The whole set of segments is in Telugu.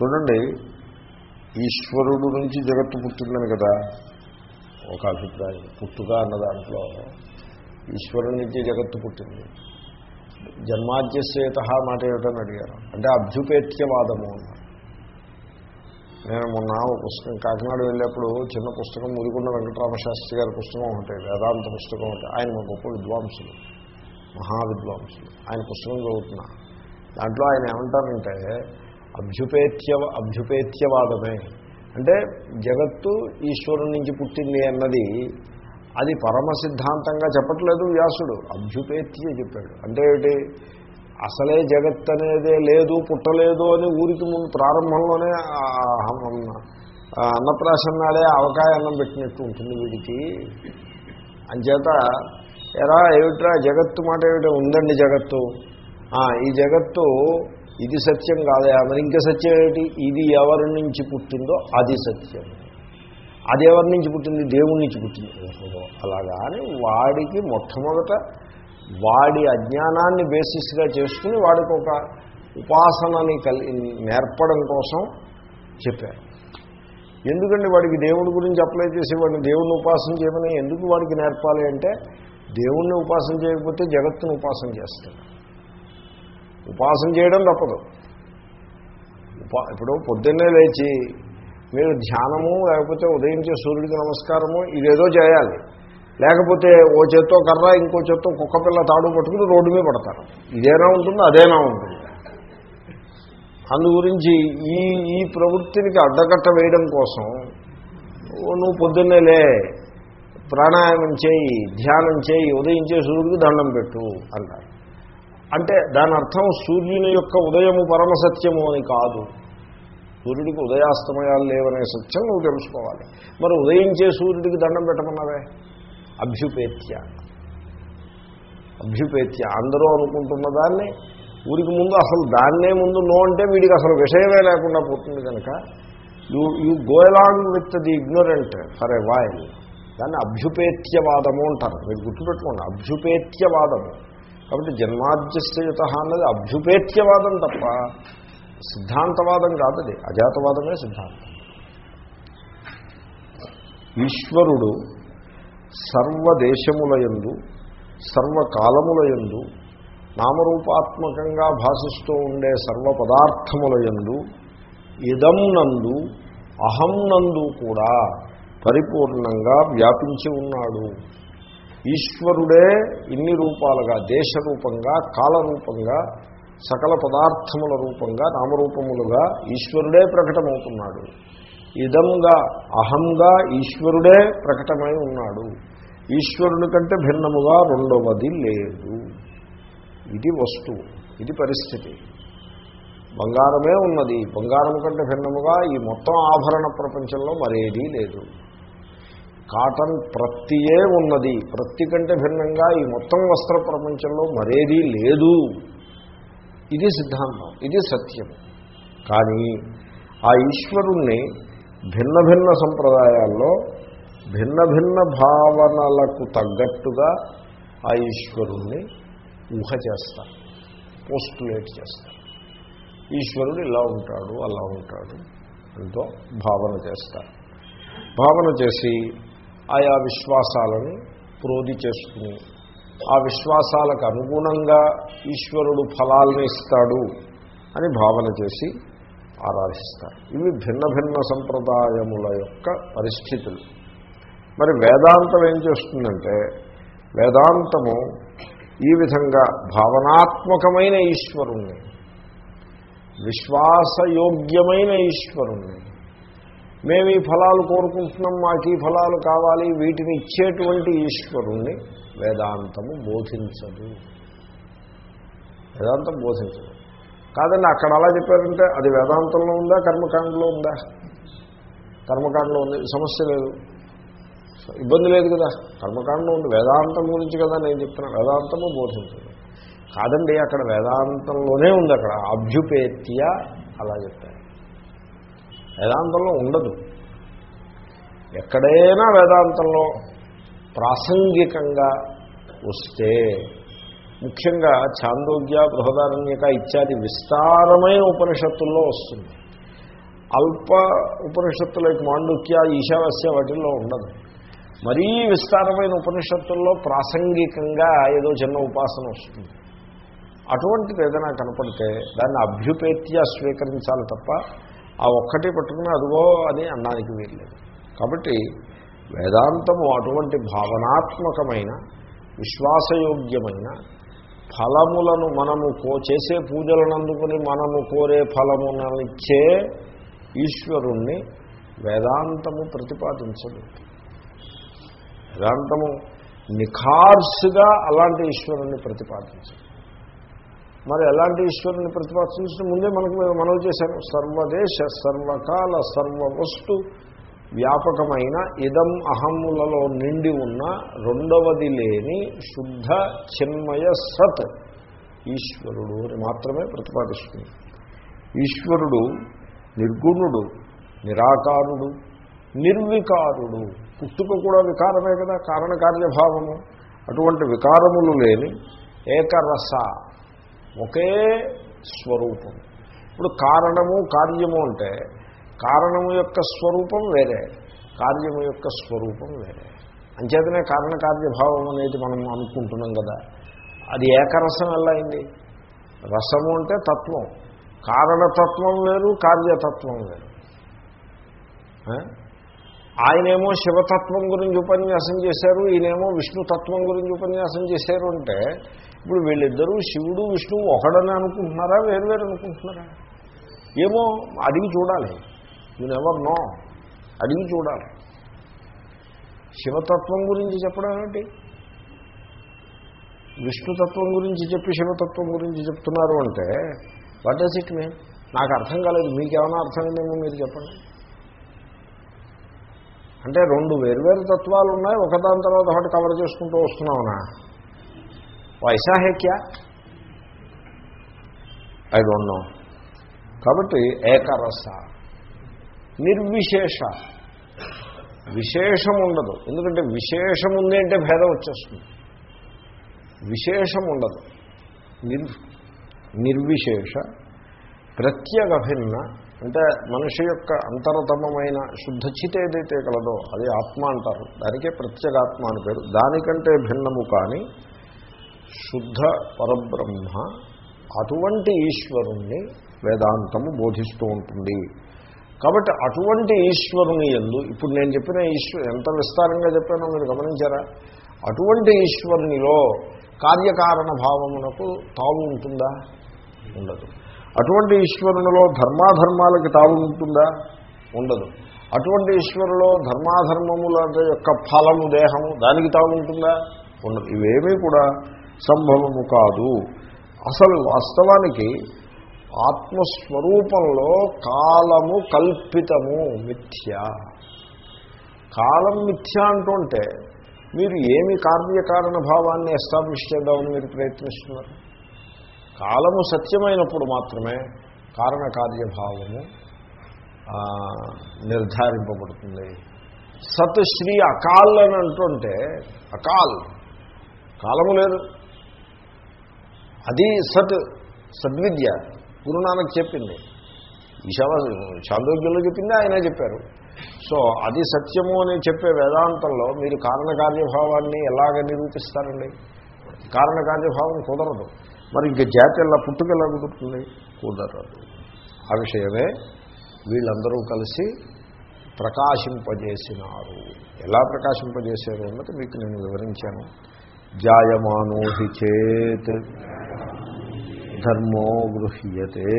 చూడండి ఈశ్వరుడు నుంచి జగత్తు పుట్టిందని కదా ఒక అభిప్రాయం. పుట్టుక అన్న దాంట్లో ఈశ్వరుడి నుంచి జగత్తు పుట్టింది. జన్మాద్యసేత మాట ఏమిటని అడిగారు. అంటే అభ్యుపేత్యవాదము అన్నారు నేను మొన్న ఒక పుస్తకం కాకినాడ వెళ్ళేప్పుడు చిన్న పుస్తకం మురికొండ వెంకటరామ శాస్త్రి గారి పుస్తకం ఉంటాయి వేదాంత పుస్తకం ఉంటాయి ఆయన మా గొప్ప విద్వాంసులు మహావిద్వాంసులు. ఆయన పుస్తకం చదువుతున్నా. దాంట్లో ఆయన ఏమంటారంటే అభ్యుపేత్య అభ్యుపేత్యవాదమే. అంటే జగత్తు ఈశ్వరుని నుంచి పుట్టింది అన్నది అది పరమ సిద్ధాంతంగా చెప్పట్లేదు వ్యాసుడు. అభ్యుపేత్య చెప్పాడు. అంటే ఏమిటి? అసలే జగత్ అనేదే లేదు పుట్టలేదు అని ఊరికి ముందు ప్రారంభంలోనే ఆ అన్నప్రాసన నాడే అవకాయ అన్నం పెట్టినట్టు ఉంటుంది వీడికి. అంచేత ఎరా ఏమిట్రా జగత్తు మాట ఏమిటో ఉందండి జగత్తు. ఈ జగత్తు ఇది సత్యం కాదే మరి ఇంకా సత్యం ఏమిటి? ఇది ఎవరి నుంచి పుట్టిందో అది సత్యం. అది ఎవరి నుంచి పుట్టింది? దేవుడి నుంచి పుట్టింది. అలాగా అని వాడికి మొట్టమొదట వాడి అజ్ఞానాన్ని బేసిస్గా చేసుకుని వాడికి ఒక ఉపాసనని కలి నేర్పడం కోసం చెప్పారు. ఎందుకండి వాడికి దేవుడి గురించి అప్లై చేసి వాడిని దేవుడిని ఉపాసన చేయమని ఎందుకు వాడికి నేర్పాలి అంటే దేవుణ్ణి ఉపాసన చేయకపోతే జగత్తును ఉపాసన చేస్తాడు. ఉపాసన చేయడం తప్పదు. ఉపా ఇప్పుడు పొద్దున్నే లేచి మీరు ధ్యానము లేకపోతే ఉదయించే సూర్యుడికి నమస్కారము ఇదేదో చేయాలి. లేకపోతే ఓ చేత్తో కర్ర ఇంకో చేత్తో కుక్క పిల్ల తాడు పట్టుకుని రోడ్డు మీద పడతారు. ఇదేనా ఉంటుందో? అదేనా ఉంటుంది? అందు గురించి ఈ ఈ ప్రవృత్తినికి అడ్డకట్ట వేయడం కోసం నువ్వు పొద్దున్నే లే ప్రాణాయామం చేయి ధ్యానం చేయి ఉదయించే సూర్యుడికి దండం పెట్టు అంటారు. అంటే దాని అర్థం సూర్యుని యొక్క ఉదయము పరమసత్యము అని కాదు. సూర్యుడికి ఉదయాస్తమయాలు లేవనే సత్యం నువ్వు తెలుసుకోవాలి. మరి ఉదయించే సూర్యుడికి దండం పెట్టమన్నావే? అభ్యుపేత్య. అభ్యుపేత్య. అందరూ అనుకుంటున్న దాన్ని ఊరికి ముందు అసలు దాన్నే ముందు నో అంటే వీడికి అసలు విషయమే లేకుండా పోతుంది కనుక you you go along with the ignorant for a while దాన్ని అభ్యుపేత్యవాదము అంటారు. మీరు గుర్తుపెట్టుకోండి. అభ్యుపేత్యవాదము. కాబట్టి జన్మాద్యస్థయుత అన్నది అభ్యుపేత్యవాదం తప్ప సిద్ధాంతవాదం కాదది అజాతవాదమే సిద్ధాంతం. ఈశ్వరుడు సర్వదేశములయందు సర్వకాలములయందు నామరూపాత్మకంగా భాషిస్తూ ఉండే సర్వ పదార్థములయందు ఇదం నందు అహం నందు కూడా పరిపూర్ణంగా వ్యాపించి ఉన్నాడు. ఈశ్వరుడే ఇన్ని రూపాలుగా దేశరూపంగా కాలరూపంగా సకల పదార్థముల రూపంగా నామరూపములుగా ఈశ్వరుడే ప్రకటమవుతున్నాడు. ఇదంగా అహంగా ఈశ్వరుడే ప్రకటమై ఉన్నాడు. ఈశ్వరుని కంటే భిన్నముగా రెండవది లేదు. ఇది వస్తువు ఇది పరిస్థితి. బంగారమే ఉన్నది. బంగారం కంటే భిన్నముగా ఈ మొత్తం ఆభరణ ప్రపంచంలో మరేదీ లేదు. కాటన్ ప్రత్తియే ఉన్నది. ప్రత్తి కంటే భిన్నంగా ఈ మొత్తం వస్త్ర ప్రపంచంలో మరేదీ లేదు. ఇది సిద్ధాంతం. ఇది సత్యం. కానీ ఆ ఈశ్వరుణ్ణి భిన్న భిన్న సంప్రదాయాల్లో భిన్న భిన్న భావనలకు తగ్గట్టుగా ఆ ఈశ్వరుణ్ణి ఊహ చేస్తారు. పోస్టులేట్ చేస్తారు. ఈశ్వరుడు ఇలా ఉంటాడు అలా ఉంటాడు ఎంతో భావన చేస్తారు. భావన చేసి ఆయా విశ్వాసాలను ప్రోధి చేసుకుని ఆ విశ్వాసాలకు అనుగుణంగా ఈశ్వరుడు ఫలాలను ఇస్తాడు అని భావన చేసి ఆరాధిస్తారు. ఇవి భిన్న భిన్న సంప్రదాయముల యొక్క పరిస్థితులు. మరి వేదాంతం ఏం చేస్తుందంటే వేదాంతము ఈ విధంగా భావనాత్మకమైన ఈశ్వరుణ్ణి విశ్వాసయోగ్యమైన ఈశ్వరుణ్ణి మేము ఈ ఫలాలు కోరుకుంటున్నాం మాకు ఈ ఫలాలు కావాలి వీటిని ఇచ్చేటువంటి ఈశ్వరుణ్ణి వేదాంతము బోధించదు. వేదాంతం బోధించదు. కాదండి అక్కడ అలా చెప్పారంటే అది వేదాంతంలో ఉందా కర్మకాండలో ఉందా? కర్మకాండలో ఉంది సమస్య లేదు. ఇబ్బంది లేదు కదా. కర్మకాండలో ఉంది వేదాంతం గురించి కదా నేను చెప్తున్నా వేదాంతము బోధించదు. కాదండి అక్కడ వేదాంతంలోనే ఉంది అక్కడ అభ్యుపేత్య అలా చెప్పారు. వేదాంతంలో ఉండదు. ఎక్కడైనా వేదాంతంలో ప్రాసంగికంగా వస్తే ముఖ్యంగా ఛాందోగ్య బృహదారణ్యక ఇత్యాది విస్తారమైన ఉపనిషత్తుల్లో వస్తుంది. అల్ప ఉపనిషత్తు లైక్ మాండుక్య ఈశావాస్య వాటిల్లో ఉండదు. మరీ విస్తారమైన ఉపనిషత్తుల్లో ప్రాసంగికంగా ఏదో చిన్న ఉపాసన వస్తుంది. అటువంటిది ఏదైనా కనపడితే దాన్ని అభ్యుపేత్య స్వీకరించాలి తప్ప ఆ ఒక్కటి పట్టుకుని అదిగో అని అనడానికి వీల్లేదు. కాబట్టి వేదాంతము అటువంటి భావనాత్మకమైన విశ్వాసయోగ్యమైన ఫలములను మనము కో చేసే పూజలను అందుకుని మనము కోరే ఫలములనిచ్చే ఈశ్వరుణ్ణి వేదాంతము ప్రతిపాదించదు. వేదాంతము నిఖార్సుగా అలాంటి ఈశ్వరుణ్ణి ప్రతిపాదించదు. మరి ఎలాంటి ఈశ్వరుని ప్రతిపాదించిన ముందే మనకు మనవి చేశాను సర్వదేశ సర్వకాల సర్వవస్తు వ్యాపకమైన ఇదం అహములలో నిండి ఉన్న రెండవది లేని శుద్ధ చిన్మయ సత్ ఈశ్వరుడు అని మాత్రమే ప్రతిపాదిస్తుంది. ఈశ్వరుడు నిర్గుణుడు నిరాకారుడు నిర్వికారుడు. పుట్టుక కూడా వికారమే కదా కారణకార్యభావము అటువంటి వికారములు లేని ఏకరస ఒకే స్వరూపం. ఇప్పుడు కారణము కార్యము అంటే కారణము యొక్క స్వరూపం వేరే కార్యము యొక్క స్వరూపం వేరే. అంచేతనే కారణకార్యభావం అనేది మనం అనుకుంటున్నాం కదా. అది ఏకరసం ఎలా అయింది? రసము అంటే తత్వం. కారణతత్వం వేరు కార్యతత్వం వేరు. ఆయనేమో శివతత్వం గురించి ఉపన్యాసం చేశారు ఈయనేమో విష్ణుతత్వం గురించి ఉపన్యాసం చేశారు అంటే ఇప్పుడు వీళ్ళిద్దరూ శివుడు విష్ణువు ఒకడని అనుకుంటున్నారా వేరు వేరు అనుకుంటున్నారా? ఏమో అడిగి చూడాలి. You never know. అడిగి చూడాలి. శివతత్వం గురించి చెప్పడం ఏమిటి విష్ణుతత్వం గురించి చెప్పి శివతత్వం గురించి చెప్తున్నారు అంటే వాట్ డస్ ఇట్ మీన్ నాకు అర్థం కాలేదు. మీకేమైనా అర్థమైందేమో మీరు చెప్పండి. అంటే రెండు వేరువేరు తత్వాలు ఉన్నాయి ఒకదాని తర్వాత ఒకటి కవర్ చేసుకుంటూ వస్తున్నావునా? వైసా హే క్యా ఐ డోంట్ నో కాబట్టి ఏకరస నిర్విశేష. విశేషం ఉండదు. ఎందుకంటే విశేషం ఉంది అంటే భేదం వచ్చేస్తుంది. విశేషం ఉండదు. నిర్ నిర్విశేష ప్రత్యేక భిన్న అంటే మనిషి యొక్క అంతరతమమైన శుద్ధ చిత ఏదైతే కలదో అది ఆత్మ అంటారు. దానికే ప్రత్యేగాత్మ అని పేరు. దానికంటే భిన్నము కానీ శుద్ధ పరబ్రహ్మ అటువంటి ఈశ్వరుణ్ణి వేదాంతము బోధిస్తూ ఉంటుంది. కాబట్టి అటువంటి ఈశ్వరుని ఎందు ఇప్పుడు నేను చెప్పిన ఈశ్వరు ఎంత విస్తారంగా చెప్పానో మీరు గమనించారా? అటువంటి ఈశ్వరునిలో కార్యకారణ భావమునకు తావు ఉంటుందా? ఉండదు. అటువంటి ఈశ్వరునిలో ధర్మాధర్మాలకి తావు ఉంటుందా? ఉండదు. అటువంటి ఈశ్వరులో ధర్మాధర్మముల యొక్క ఫలము దేహము దానికి తావు ఉంటుందా? ఉండదు. ఇవేమీ కూడా సంభవము కాదు. అసలు వాస్తవానికి ఆత్మస్వరూపంలో కాలము కల్పితము మిథ్య. కాలం మిథ్య అంటుంటే మీరు ఏమి కార్యకారణ భావాన్ని ఎస్టాబ్లిష్ చేద్దామని మీరు ప్రయత్నిస్తున్నారు? కాలము సత్యమైనప్పుడు మాత్రమే కారణకార్యభావము నిర్ధారింపబడుతుంది. సత్ శ్రీ అకాల్ అని అంటుంటే అకాల్ కాలము లేదు. అది సత్ సద్విద్య. గురునానక్ చెప్పింది. ఈశావా చాందోగ్యంలో చెప్పింది ఆయనే చెప్పారు. సో అది సత్యము అని చెప్పే వేదాంతంలో మీరు కారణకార్యభావాన్ని ఎలాగ నిరూపిస్తారండి? కారణకార్యభావం కుదరదు. మరి ఇంక జాతి ఎలా పుట్టుకెలా కుదురుతుంది? కుదరదు. ఆ విషయమే వీళ్ళందరూ కలిసి ప్రకాశింపజేసినారు. ఎలా ప్రకాశింపజేశారు అన్నది మీకు నేను వివరించాను. జాయమానోహి చేత్. చేత్ ధర్మో గృహ్యతే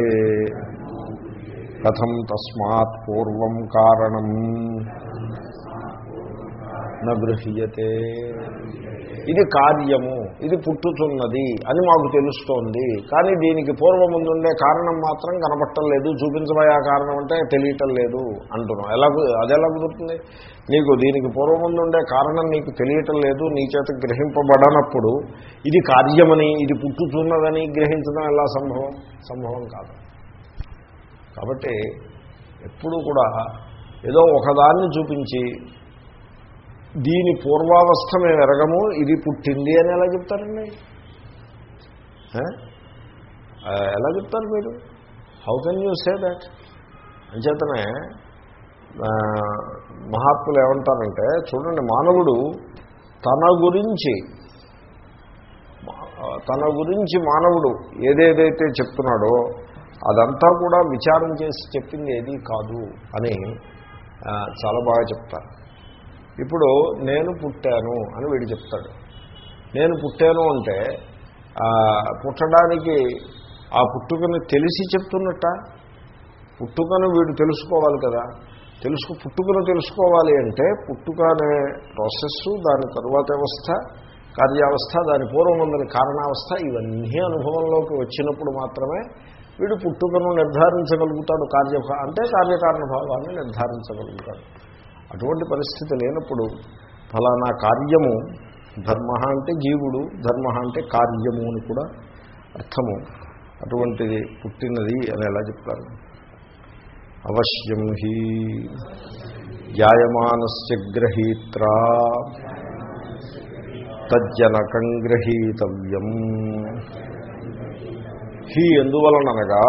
కథం తస్మాత్ పూర్వం కారణం నగృహ్యతే ఇది కార్యము ఇది పుట్టుతున్నది అని మాకు తెలుస్తోంది. కానీ దీనికి పూర్వముందుండే కారణం మాత్రం కనపట్టం లేదు. చూపించబోయే కారణం అంటే తెలియటం లేదు అంటున్నాం. ఎలా అది ఎలా కుదురుతుంది? నీకు దీనికి పూర్వముందుండే కారణం నీకు తెలియటం లేదు. నీ చేత గ్రహింపబడనప్పుడు ఇది కార్యమని ఇది పుట్టుతున్నదని గ్రహించడం ఎలా సంభవం? సంభవం కాదు. కాబట్టి ఎప్పుడూ కూడా ఏదో ఒకదాన్ని చూపించి దీని పూర్వావస్థ మేము ఎరగము ఇది పుట్టింది అని ఎలా చెప్తారండి? ఎలా చెప్తారు మీరు? How can you say that అంచేతనే మహాత్ములు ఏమంటారంటే చూడండి మానవుడు తన గురించి తన గురించి మానవుడు ఏదేదైతే చెప్తున్నాడో అదంతా కూడా విచారం చేసి చెప్పింది ఏదీ కాదు అని చాలా బాగా చెప్తారు. ఇప్పుడు నేను పుట్టాను అని వీడు చెప్తాడు. నేను పుట్టాను అంటే పుట్టడానికి ఆ పుట్టుకని తెలిసి చెప్తున్నట్ట? పుట్టుకను వీడు తెలుసుకోవాలి కదా. తెలుసుకు పుట్టుకను తెలుసుకోవాలి అంటే పుట్టుక అనే ప్రాసెస్సు దాని తరువాత వ్యవస్థ కార్యావస్థ దాని పూర్వమందని కారణావస్థ ఇవన్నీ అనుభవంలోకి వచ్చినప్పుడు మాత్రమే వీడు పుట్టుకను నిర్ధారించగలుగుతాడు. కార్య అంటే కార్యకారణ భావాన్ని నిర్ధారించగలుగుతాడు. అటువంటి పరిస్థితి లేనప్పుడు ఫలానా కార్యము ధర్మ అంటే జీవుడు ధర్మ అంటే కార్యము అని కూడా అర్థము. అటువంటిది పుట్టినది అని ఎలా చెప్తారు? అవశ్యం హి జాయమానస్య గ్రహీత్రా తజ్జనకం గ్రహీతవ్యం. హి ఎందువలనగా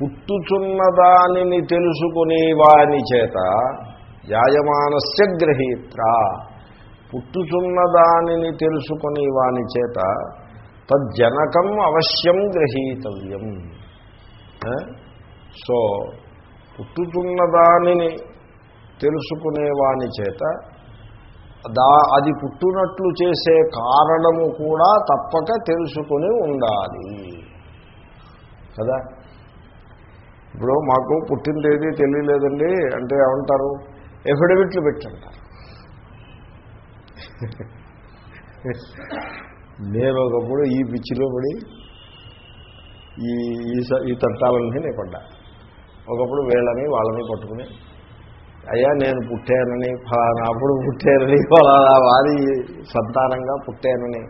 పుట్టుచున్న దానిని తెలుసుకునే వాని చేత జాయమానస్య గ్రహీత్ర. పుట్టుచున్న దానిని తెలుసుకుని వాని చేత తజ్జనకం అవశ్యం గ్రహీతవ్యం. సో పుట్టుతున్న దానిని తెలుసుకునే వాని చేత దా అది పుట్టునట్లు చేసే కారణము కూడా తప్పక తెలుసుకుని ఉండాలి. కదా? ఇప్పుడు మాకు పుట్టిన తేదీ తెలియలేదండి. అంటే ఏమంటారు? ఎఫిడవిట్లు పెట్టంటారు నేను ఒకప్పుడు ఈ పిచ్చిలో పడి ఈ ఈ స- ఈ నేను పడ్డా. ఒకప్పుడు వీళ్ళని వాళ్ళని పట్టుకుని అయ్యా నేను పుట్టానని ఫలానా అప్పుడు పుట్టానని ఫలానా వారి సంతానంగా పుట్టానని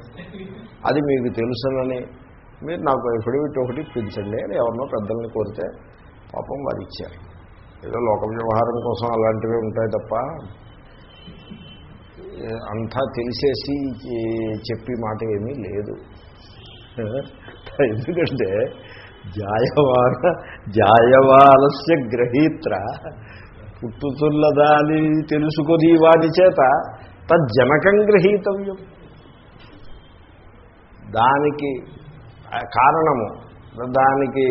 అది మీకు తెలుసునని మీరు నాకు ఎఫిడవిట్ ఒకటి ఇప్పించండి అని ఎవరినో పెద్దల్ని కోరితే పాపం వారు ఇచ్చారు ఏదో లోక వ్యవహారం కోసం అలాంటివి ఉంటాయి తప్ప అంతా తెలిసేసి చెప్పి మాట ఏమీ లేదు. ఎందుకంటే జాయవాన జాయవాలస్య గ్రహీత్ర పుట్టుతున్నదాని తెలుసుకొని వాని చేత తజ్జనకం గ్రహీతవ్యం. దానికి కారణము దానికి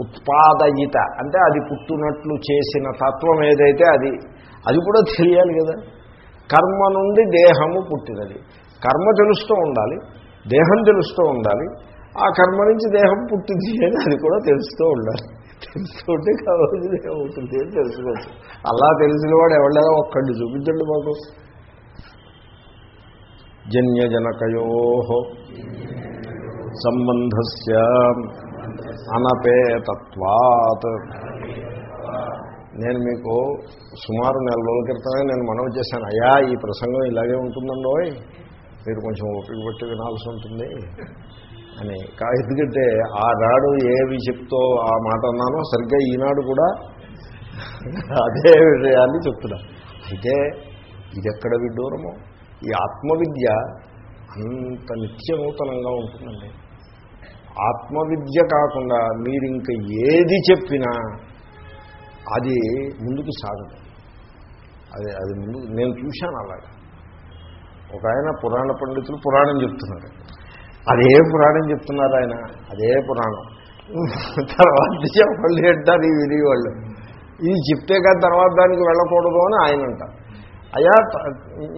ఉత్పాదయిత. అంటే అది పుట్టునట్లు చేసిన తత్వం ఏదైతే అది అది కూడా తెలియాలి కదా. కర్మ నుండి దేహము పుట్టినది. కర్మ తెలుస్తూ ఉండాలి దేహం తెలుస్తూ ఉండాలి. ఆ కర్మ నుంచి దేహం పుట్టింది అని అది కూడా తెలుస్తూ ఉండాలి. తెలుసుకుంటే కావాలి ఏమవుతుంది అవుతుంది అని తెలుసుకోవచ్చు. అలా తెలిసిన వాడు ఎవరైనా ఒక్కడిని చూపించండి మాకు. జన్యజనకయో. సంబంధస్య అనపేతత్వాత్ నేను మీకు సుమారు నెల రోజుల క్రితమే నేను మనవి చేశాను. అయ్యా ఈ ప్రసంగం ఇలాగే ఉంటుందండోయ్ మీరు కొంచెం ఓపిక పట్టి వినాల్సి ఉంటుంది అని. కా ఎందుకంటే ఆనాడు ఏవి చెప్తో ఆ మాట అన్నానో సరిగ్గా ఈనాడు కూడా అదే విషయాన్ని చెప్తున్నా. అయితే ఇది ఎక్కడ విడ్డూరమో? ఈ ఆత్మవిద్య అంత నిత్యనూతనంగా ఉంటుందండి. ఆత్మవిద్య కాకుండా మీరు ఇంక ఏది చెప్పినా అది ముందుకు సాగదు. అది అది ముందు నేను చూశాను అలాగా. ఒక ఆయన పురాణ పండితులు పురాణం చెప్తున్నారు. అదే పురాణం చెప్తున్నారు ఆయన అదే పురాణం. తర్వాత చెప్పండి అంటారు ఈ వినేవాళ్ళు ఇది చెప్తే కానీ తర్వాత దానికి వెళ్ళకూడదు అని ఆయన అంటారు. అయ్యా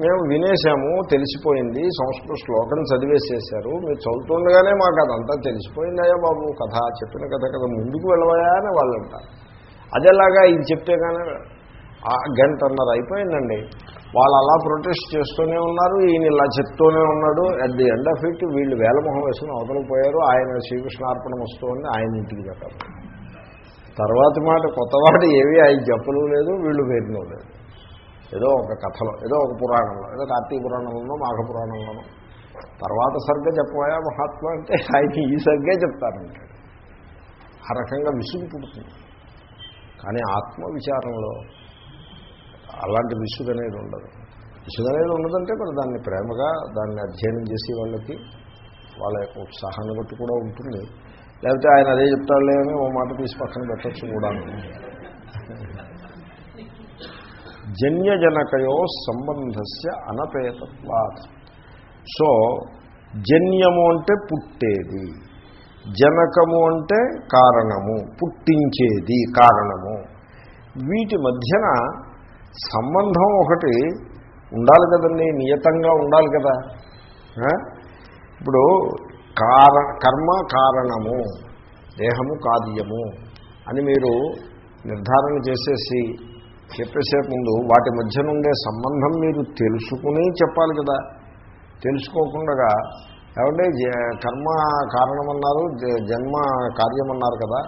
మేము వినేశాము తెలిసిపోయింది సంస్కృత శ్లోకం చదివేసేశారు మీరు చదువుతుండగానే మాకు అదంతా తెలిసిపోయింది అయ్యా బాబు కథ చెప్పిన కథ కదా ముందుకు వెళ్ళవయా అని వాళ్ళు అంటారు. అదేలాగా ఇది చెప్తే కానీ ఆ గంటన్నర అయిపోయిందండి. వాళ్ళు అలా ప్రొటెస్ట్ చేస్తూనే ఉన్నారు ఈయన ఇలా చెప్తూనే ఉన్నాడు. At the end of it వీళ్ళు వేలమొహం వేసుకుని అవతలిపోయారు ఆయన శ్రీకృష్ణార్పణం వస్తుంది ఆయన ఇంటికి చెప్పారు తర్వాత మాట కొత్తవాడు ఏవి ఆయన చెప్పలు లేదు వీళ్ళు వేరినో లేదు. ఏదో ఒక కథలో ఏదో ఒక పురాణంలో ఏదో కార్తీక పురాణంలోనో మాఘ పురాణంలోనో. తర్వాత సరిగ్గా చెప్పబోయా మహాత్మ అంటే ఆయన ఈ సరిగ్గా చెప్తారంటాడు ఆ రకంగా విసుగు పుడుతుంది. కానీ ఆత్మ విచారంలో అలాంటి విసుగు అనేది ఉండదు. విసుగు అనేది ఉండదంటే మరి దాన్ని ప్రేమగా దాన్ని అధ్యయనం చేసే వాళ్ళకి వాళ్ళ యొక్క ఉత్సాహాన్ని బట్టి కూడా ఉంటుంది. లేకపోతే ఆయన అదే చెప్తాడులే అని ఓ మాట తీసి పక్కన పెట్టచ్చు కూడా జన్యజనకయో సంబంధస్య అనపేతత్వాత్. సో జన్యము అంటే పుట్టేది. జనకము అంటే కారణము పుట్టించేది కారణము. వీటి మధ్యన సంబంధం ఒకటి ఉండాలి కదండి నియతంగా ఉండాలి కదా. ఇప్పుడు కార కర్మ కారణము దేహము కార్యము అని మీరు నిర్ధారణ చేసేసి చెప్పేసే ముందు వాటి మధ్య నుండే సంబంధం మీరు తెలుసుకుని చెప్పాలి కదా. తెలుసుకోకుండా ఏమంటే జ- కర్మ కారణమన్నారు జ- జన్మ కార్యమన్నారు కదా.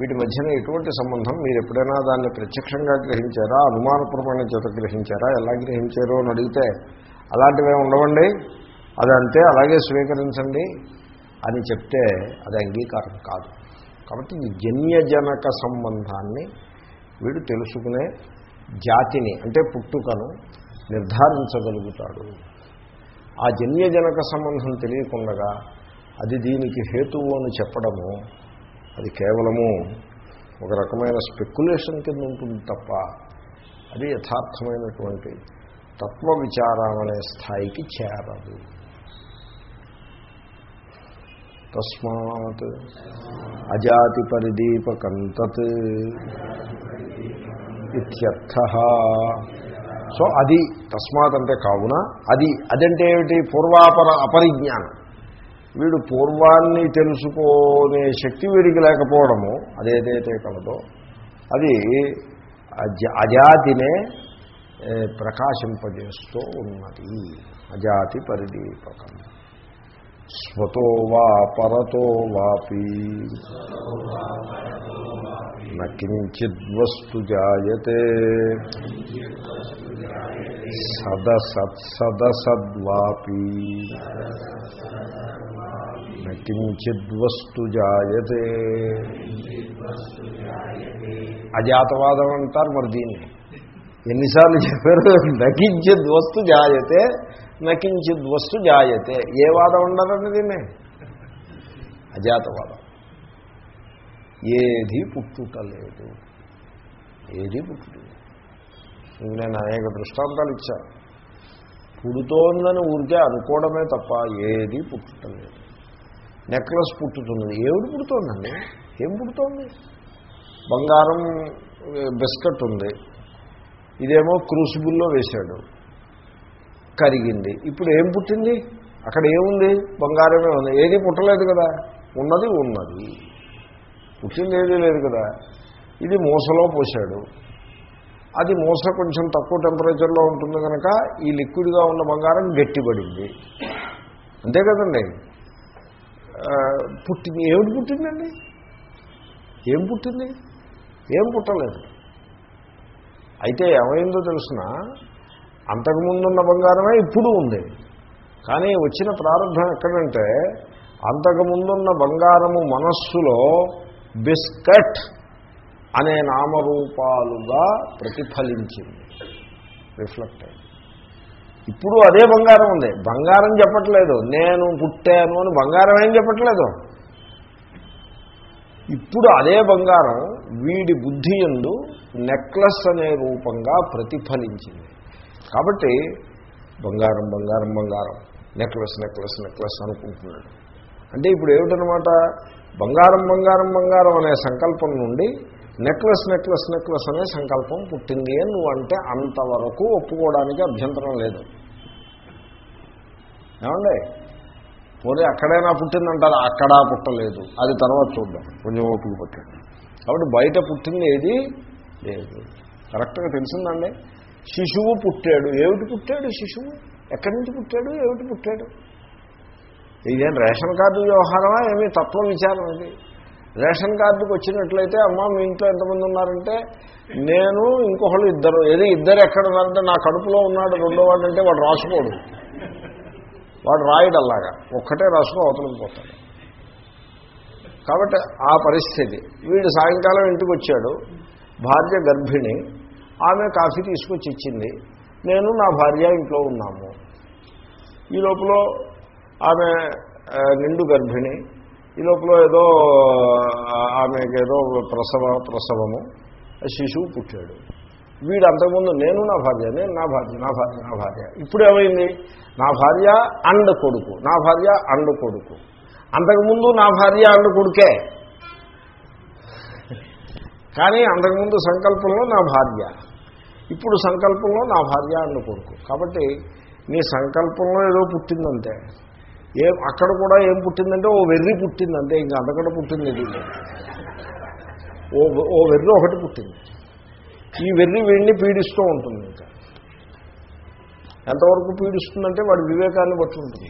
వీటి మధ్యన ఎటువంటి సంబంధం? మీరు ఎప్పుడైనా దాన్ని ప్రత్యక్షంగా గ్రహించారా? అనుమానపూర్వమైన చేత గ్రహించారా? ఎలా గ్రహించారో అని అడిగితే అలాంటివే ఉండవండి. అదంతే అలాగే స్వీకరించండి అని చెప్తే అది అంగీకారం కాదు. కాబట్టి జన్యజనక సంబంధాన్ని వీడు తెలుసుకునే జాతిని అంటే పుట్టుకను నిర్ధారించగలుగుతాడు. ఆ జన్యజనక సంబంధం తెలియకుండా అది దీనికి హేతువు అని చెప్పడము అది కేవలము ఒక రకమైన స్పెక్యులేషన్ కింద ఉంటుంది తప్ప అది యథార్థమైనటువంటి తత్వ విచారం అనే స్థాయికి చేరదు. తస్మాత్ అజాతి పరిదీపకంతత్ ఇత్యర్థ సో అది తస్మాత్ అంటే కావున అది అదంటే ఏమిటి? పూర్వాపర అపరిజ్ఞానం. వీడు పూర్వాన్ని తెలుసుకునే శక్తి వీడికి లేకపోవడము అదేదైతే కలదో అది అజ- అజాతినే ప్రకాశింపజేస్తూ ఉన్నది. అజాతి పరిదీపకం. స్వతో వా పరతో వాపి. నకించిద్వస్తు జాయతే. సదసత్సదసద్వాపి నకించిద్వస్తు జాయతే. అజాతవాదం అంటారు మరి దీన్ని. ఎన్నిసార్లు చెప్పారు? నకించిద్వస్తు జాయతే. నకించిద్ వస్తు జాయతే. ఏ వాదం ఉండదండి దీన్ని? అజాతవాదం. ఏది పుట్టుటలేదు. ఏది పుట్టుటలేదు. నేను అనేక దృష్టాంతాలు ఇచ్చాను. పుడుతోందని ఊరికే అనుకోవడమే తప్ప ఏది పుట్టుటలేదు నెక్లెస్ పుట్టుతున్నది. ఏమిటి పుడుతోందండి? ఏం పుడుతోంది? బంగారం బిస్కెట్ ఉంది. ఇదేమో క్రూసిబుల్లో వేశాడు. కరిగింది. ఇప్పుడు ఏం పుట్టింది? అక్కడ ఏముంది? బంగారమే ఉంది. ఏది పుట్టలేదు కదా? ఉన్నది ఉన్నది. పుట్టింది ఏదీ లేదు కదా? ఇది మూసలో పోశాడు. అది మూస కొంచెం తక్కువ టెంపరేచర్లో ఉంటుంది కనుక ఈ లిక్విడ్గా ఉన్న బంగారం గట్టిపడింది. అంతే కదండి? పుట్టింది. ఏమిటి పుట్టిందండి? ఏం పుట్టింది? ఏం పుట్టలేదు. అయితే ఏమైందో తెలుసిన? అంతకుముందున్న బంగారమే ఇప్పుడు ఉంది. కానీ వచ్చిన ప్రారంభం ఎక్కడంటే అంతకుముందున్న బంగారము మనస్సులో బిస్కట్ అనే నామరూపాలుగా ప్రతిఫలించింది. రిఫ్లెక్ట్ అయింది. ఇప్పుడు అదే బంగారం ఉంది. బంగారం చెప్పట్లేదు. నేను పుట్టాను అని బంగారం ఏం చెప్పట్లేదు? ఇప్పుడు అదే బంగారం వీడి బుద్ధి ఎందు నెక్లెస్ అనే రూపంగా ప్రతిఫలించింది. కాబట్టి బంగారం బంగారం బంగారం నెక్లెస్ నెక్లెస్ నెక్లెస్ అనుకుంటున్నాడు. అంటే ఇప్పుడు ఏమిటనమాట బంగారం బంగారం బంగారం అనే సంకల్పం నుండి నెక్లెస్ నెక్లెస్ నెక్లెస్ అనే సంకల్పం పుట్టింది అని నువ్వు అంటే అంతవరకు ఒప్పుకోవడానికి అభ్యంతరం లేదు. ఏమండి? పోనీ అక్కడైనా పుట్టిందంటారు? అక్కడా పుట్టలేదు. అది తర్వాత చూద్దాం. కొంచెం ఓపిక పుట్టింది. కాబట్టి బయట పుట్టింది ఏది? లేదు. కరెక్ట్గా తెలిసిందండి? శిశువు పుట్టాడు. ఏమిటి పుట్టాడు శిశువు? ఎక్కడి నుంచి పుట్టాడు? ఏమిటి పుట్టాడు? ఇదేం రేషన్ కార్డు వ్యవహారమా? ఏమీ తత్వ విచారం ఇది రేషన్ కార్డుకి వచ్చినట్లయితే అమ్మ మీ ఇంట్లో ఎంతమంది ఉన్నారంటే నేను ఇంకొకళ్ళు ఇద్దరు. ఏదో ఇద్దరు ఎక్కడ ఉన్నారంటే నా కడుపులో ఉన్నాడు రెండో వాడు అంటే వాడు రాసుకోడు. వాడు రాయడు అలాగా. ఒక్కటే రాసుకో అవతలకి పోతాడు. కాబట్టి ఆ పరిస్థితి. వీడు సాయంకాలం ఇంటికి వచ్చాడు. భార్య గర్భిణి. ఆమె కాఫీ తీసుకొచ్చి ఇచ్చింది. నేను నా భార్య ఇంట్లో ఉన్నాము. ఈ లోపల ఆమె నిండు గర్భిణి. ఈ లోపల ఏదో ఆమెకి ఏదో ప్రసవ ప్రసవము. శిశువు పుట్టాడు. వీడు అంతకుముందు నేను నా భార్య నేను నా భార్య నా భార్య నా భార్య. ఇప్పుడు ఏమైంది? నా భార్య అండ కొడుకు. నా భార్య అండ కొడుకు. అంతకుముందు నా భార్య అండ కొడుకే. కానీ అంతకుముందు సంకల్పంలో నా భార్య. ఇప్పుడు సంకల్పంలో నా భార్య అన్న కొడుకు. కాబట్టి నీ సంకల్పంలో ఏదో పుట్టిందంటే ఏం అక్కడ కూడా ఏం పుట్టిందంటే ఓ వెర్రి పుట్టిందంటే ఇంకా అంతకంటే పుట్టింది ఇది. ఓ ఓ వెర్రి ఒకటి పుట్టింది. ఈ వెర్రి వీడిని పీడిస్తూ ఉంటుంది ఇంకా. ఎంతవరకు పీడిస్తుందంటే వాడి వివేకాన్ని బట్టి ఉంటుంది.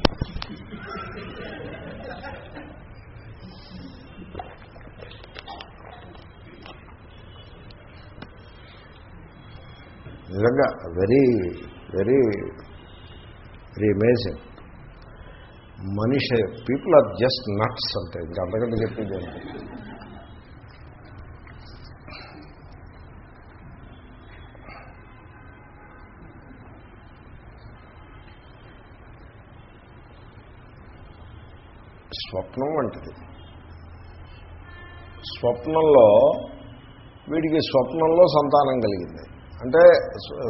నిజంగా వెరీ వెరీ వెరీ అమేజింగ్. మనిషి పీపుల్ ఆర్ జస్ట్ నట్స్ అంటే ఇంకా అంతకంటే చెప్పింది స్వప్నం వంటిది. స్వప్నంలో వీడికి స్వప్నంలో సంతానం కలిగింది. అంటే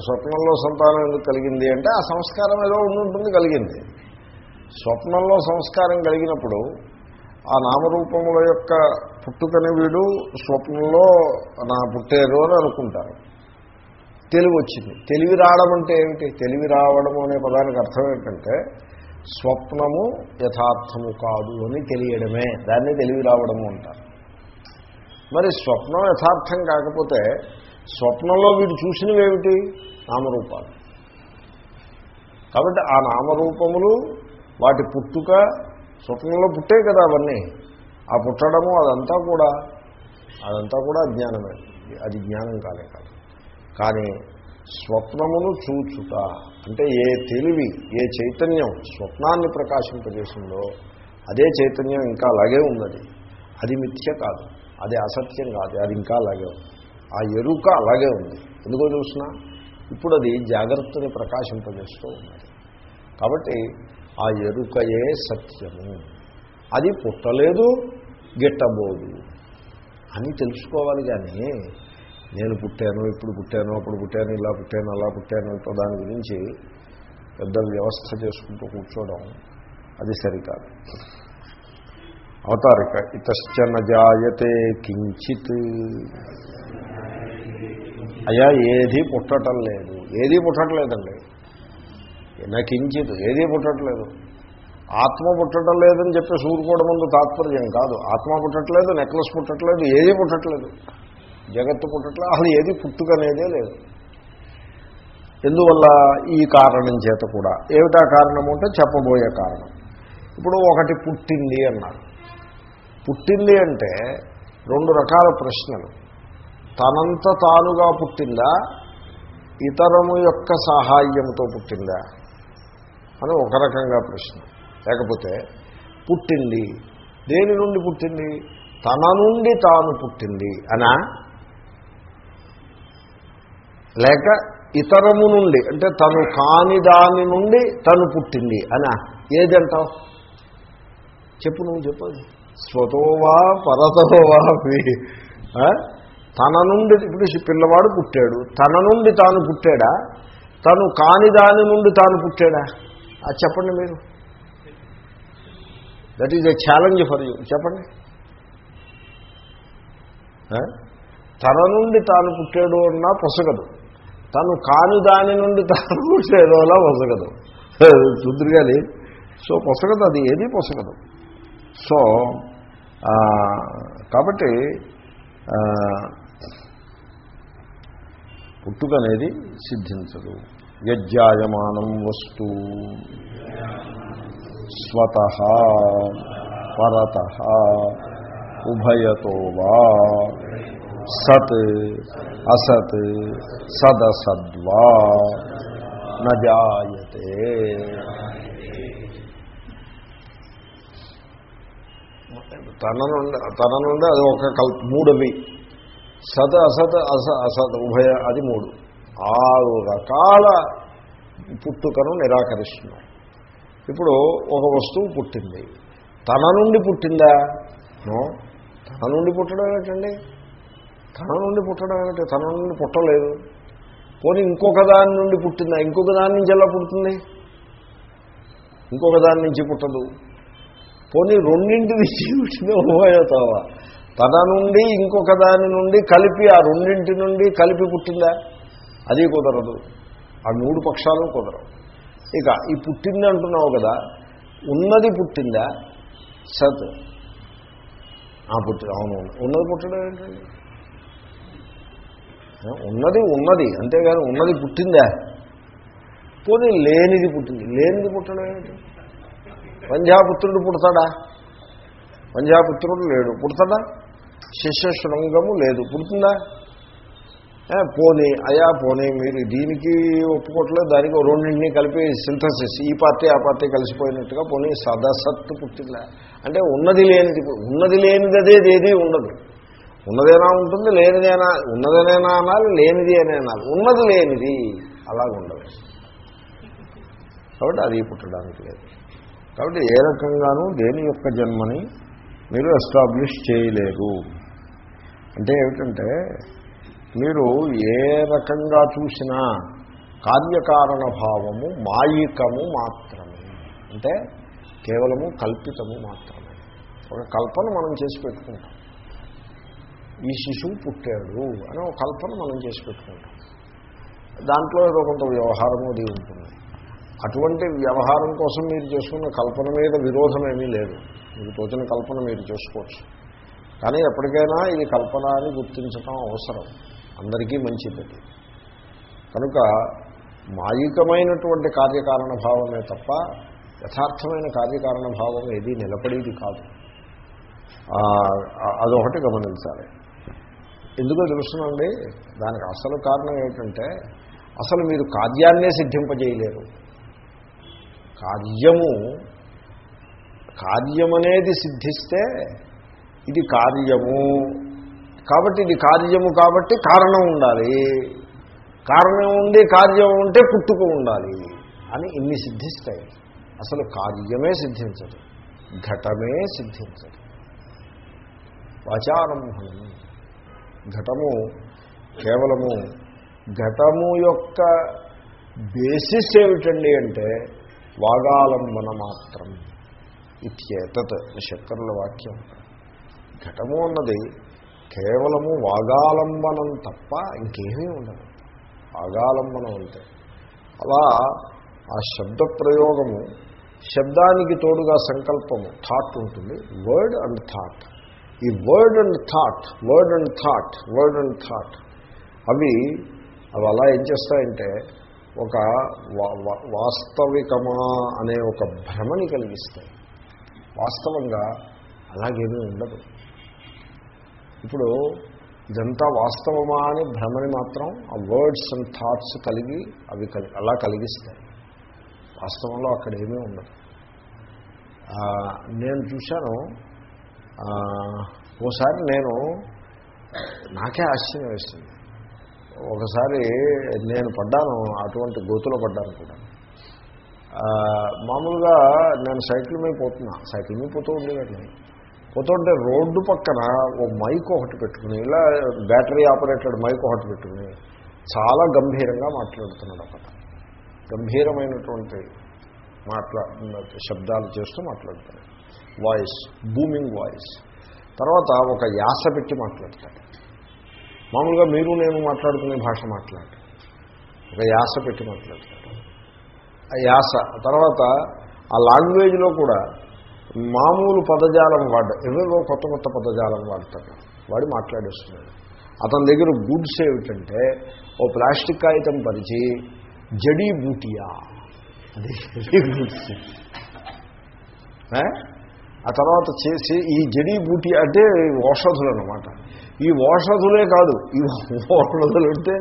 స్వప్నంలో సంతానం ఎందుకు కలిగింది అంటే ఆ సంస్కారం ఏదో ఉండుంటుంది కలిగింది. స్వప్నంలో సంస్కారం కలిగినప్పుడు ఆ నామరూపముల యొక్క పుట్టుకని వీడు స్వప్నంలో నా పుట్టేరు అని అనుకుంటారు. తెలివి వచ్చింది. తెలివి రావడం అంటే ఏమిటి? తెలివి రావడం అనే పదానికి అర్థం ఏంటంటే స్వప్నము యథార్థము కాదు అని తెలియడమే. దాన్ని తెలివి రావడము అంటారు. మరి స్వప్నం యథార్థం కాకపోతే స్వప్నంలో వీడు చూసినవి ఏమిటి నామరూపాలు. కాబట్టి ఆ నామరూపములు వాటి పుట్టుక స్వప్నంలో పుట్టే కదా అవన్నీ. ఆ పుట్టడము అదంతా కూడా అదంతా కూడా అజ్ఞానమే అది జ్ఞానం కాలే కాదు. కానీ స్వప్నమును చూచుట అంటే ఏ తెలివి ఏ చైతన్యం స్వప్నాన్ని ప్రకాశింపజేసిందో అదే చైతన్యం ఇంకా అలాగే ఉన్నది. అది మిథ్య కాదు. అది అసత్యం కాదు. అది ఇంకా అలాగే ఉంది. ఆ ఎరుక అలాగే ఉంది. ఎందుకో చూసినా ఇప్పుడు అది జాగ్రత్తని ప్రకాశింపజేస్తూ ఉన్నది. కాబట్టి ఆ ఎరుకయే సత్యము. అది పుట్టలేదు గిట్టబోదు అని తెలుసుకోవాలి కానీ నేను పుట్టాను ఇప్పుడు పుట్టాను అప్పుడు పుట్టాను ఇలా పుట్టాను అలా పుట్టాను ఇప్పుడు దాని గురించి పెద్ద వ్యవస్థ చేసుకుంటూ కూర్చోవడం అది సరికాదు. అవతారిక ఇతశ్చన జాయతే కించిత్ అయ్యా ఏది పుట్టటం లేదు. ఏది పుట్టట్లేదండి నా ఏది పుట్టట్లేదు ఆత్మ పుట్టడం లేదని చెప్పి సూరుకోవడం ముందు తాత్పర్యం కాదు. ఆత్మ పుట్టట్లేదు నెక్లెస్ పుట్టట్లేదు ఏది పుట్టట్లేదు జగత్తు పుట్టట్లేదు అసలు ఏది పుట్టుకనేదే లేదు. ఎందువల్ల ఈ కారణం చేత కూడా? ఏమిటా కారణము అంటే చెప్పబోయే కారణం. ఇప్పుడు ఒకటి పుట్టింది అన్నారు. పుట్టింది అంటే రెండు రకాల ప్రశ్నలు. తనంత తానుగా పుట్టిందా? ఇతరము యొక్క సహాయంతో పుట్టిందా? అని ఒక రకంగా ప్రశ్న. లేకపోతే పుట్టింది. దేని నుండి పుట్టింది? తన నుండి తాను పుట్టింది అనా? లేక ఇతరము నుండి అంటే తను కాని దాని నుండి తను పుట్టింది అనా? ఏదంటావు? చెప్పు నువ్వు చెప్పు స్వతోవా పరతోవా తన నుండి ఇప్పుడు పిల్లవాడు పుట్టాడు. తన నుండి తాను పుట్టాడా? తను కాని దాని నుండి తాను పుట్టాడా? అది చెప్పండి మీరు. That is a challenge for you చెప్పండి. తన నుండి తాను పుట్టాడు అన్నా పొసగదు. తను కాని దాని నుండి తాను పుట్టాడు అలా పొసగదు. చూద్దరుగాలి సో పొసగదు అది ఏది పొసగదు. సో కాబట్టి పుట్టుకనేది పుట్టుక అనేది సిద్ధించదు. యజ్జాయమానం వస్తు. స్వత పరత ఉభయతో వా. సత్ అసత్ సదసద్వా. నజాయతే తన నుండి తన నుండి అది ఒక కల్ మూడవి. సత్ అసత్ అస అసత్ ఉభయ అది మూడు. ఆరు రకాల పుట్టుకను నిరాకరిస్తున్నాయి. ఇప్పుడు ఒక వస్తువు పుట్టింది. తన నుండి పుట్టిందా? తన నుండి పుట్టడం ఏమిటండి? తన నుండి పుట్టడం ఏమిటి? తన నుండి పుట్టలేదు. పోనీ ఇంకొక దాని నుండి పుట్టిందా? ఇంకొక దాని నుంచి ఎలా పుడుతుంది? ఇంకొక దాని నుంచి పుట్టదు. పోనీ రెండింటి నుంచి పుట్టిందో ఉభయతావా తన నుండి ఇంకొక దాని నుండి కలిపి ఆ రెండింటి నుండి కలిపి పుట్టిందా? అది కుదరదు. ఆ మూడు పక్షాలు కుదరవు. ఇక ఈ పుట్టింది అంటున్నావు కదా ఉన్నది పుట్టిందా? సత్. ఆ పుట్టి అవును ఉన్నది పుట్టడం ఏంటండి ఉన్నది ఉన్నది అంతేగాని ఉన్నది పుట్టిందా? పోనీ లేనిది పుట్టింది. లేనిది పుట్టడం ఏంటి? పంజాపుత్రుడు పుడతాడా? పంజాపుత్రుడు లేడు. పుడతాడా? శిష్యశృంగము లేదు. పుడుతుందా? పోనీ అయా పోనీ మీరు దీనికి ఒప్పుకోవట్లేదు దానికి రెండింటినీ కలిపి సింథసిస్. ఈ పార్టీ ఆ పార్టీ కలిసిపోయినట్టుగా పోనీ సదసత్తు పుట్టిందా? అంటే ఉన్నది లేనిది ఉన్నది లేనిదదే ఏది ఉండదు. ఉన్నదేనా ఉంటుంది లేనిదేనా ఉన్నదనేనా అనాలి లేనిది అనే అనాలి. ఉన్నది లేనిది అలాగ ఉండదు. కాబట్టి అది పుట్టడానికి లేదు. కాబట్టి ఏ రకంగానూ దేని యొక్క జన్మని మీరు ఎస్టాబ్లిష్ చేయలేరు. అంటే ఏమిటంటే మీరు ఏ రకంగా చూసినా కార్యకారణ భావము మాయికము మాత్రమే. అంటే కేవలము కల్పితము మాత్రమే. ఒక కల్పన మనం చేసి పెట్టుకుంటాం. ఈ శిశువు పుట్టాడు అని ఒక కల్పన మనం చేసి పెట్టుకుంటాం. దాంట్లో ఏదో కొంత వ్యవహారం అది ఉంటుంది. అటువంటి వ్యవహారం కోసం మీరు చేసుకున్న కల్పన మీద విరోధం ఏమీ లేదు. మీకు తోచిన కల్పన మీరు చేసుకోవచ్చు. కానీ ఎప్పటికైనా ఇది కల్పన అని గుర్తించడం అవసరం. అందరికీ మంచిది. కనుక మాయికమైనటువంటి కార్యకారణ భావమే తప్ప యథార్థమైన కార్యకారణ భావం ఏది నిలబడేది కాదు. అదొకటి గమనించాలి. ఎందుకో తెలుసునండి దానికి అసలు కారణం ఏమిటంటే అసలు మీరు కార్యాన్నే సిద్ధింపజేయలేరు. కార్యము కార్యమనేది సిద్ధిస్తే ఇది కార్యము. కాబట్టి ఇది కార్యము కాబట్టి కారణం ఉండాలి. కారణం ఉండి కార్యం ఉంటే పుట్టుకు ఉండాలి అని ఇన్ని సిద్ధిస్తాయి. అసలు కార్యమే సిద్ధించదు. ఘటమే సిద్ధించదు. వాచారంభం ఘటము కేవలము ఘటము యొక్క బేసిస్ ఏమిటండి అంటే వాగాలంబన మాత్రం ఇత్యేతత్ శంకరుల వాక్యం. ఘటము అన్నది కేవలము వాగాలంబనం తప్ప ఇంకేమీ ఉండదు. వాగాలంబనం అంటే. అలా ఆ శబ్ద ప్రయోగము శబ్దానికి తోడుగా సంకల్పము థాట్ ఉంటుంది. Word and thought. ఈ word and thought word and thought word and thought అవి అవి అలా ఏం చేస్తాయంటే ఒక వాస్తవికమా అనే ఒక భ్రమని కలిగిస్తాయి. వాస్తవంగా అలాగేమీ ఉండదు. ఇప్పుడు ఇదంతా వాస్తవమా అని భ్రమని మాత్రం ఆ వర్డ్స్ అండ్ థాట్స్ కలిగి అవి కలి అలా కలిగిస్తాయి. వాస్తవంలో అక్కడ ఏమీ ఉండదు. నేను చూశాను ఓసారి నేను నాకే ఆశ్చర్యం వేస్తుంది ఒకసారి నేను పడ్డాను అటువంటి గోతులో పడ్డాను కూడా. మామూలుగా నేను సైకిల్ మీద పోతున్నా. సైకిల్ మీద పోతూ ఉండేవాడిని పోతుంటే రోడ్డు పక్కన ఓ మైక్ ఒకటి పెట్టుకుని ఇలా బ్యాటరీ ఆపరేటెడ్ మైక్ ఒకటి పెట్టుకుని చాలా గంభీరంగా మాట్లాడుతున్నాడు అక్కడ గంభీరమైనటువంటి మాట్లా శబ్దాలు చేస్తూ మాట్లాడతాడు. వాయిస్ బూమింగ్ వాయిస్ తర్వాత ఒక యాస పెట్టి మాట్లాడతాడు. మామూలుగా మీరు నేను మాట్లాడుకునే భాష మాట్లాడు ఒక యాస పెట్టి మాట్లాడతాడు. యాస. తర్వాత ఆ లాంగ్వేజ్లో కూడా మామూలు పదజాలం వాడ ఏవేవో కొత్త కొత్త పదజాలం వాడతాడు. వాడి మాట్లాడేస్తున్నాడు. అతని దగ్గర గుడ్స్ ఏమిటంటే ఓ ప్లాస్టిక్ కాగితం పరిచి జడీ బూటియా. అది గుడ్స్ ఆ తర్వాత చేసి ఈ జడీ బూటి అంటే ఔషధులు అనమాట ఈ ఓషధులే కాదు ఈ ఓషధులు అంటే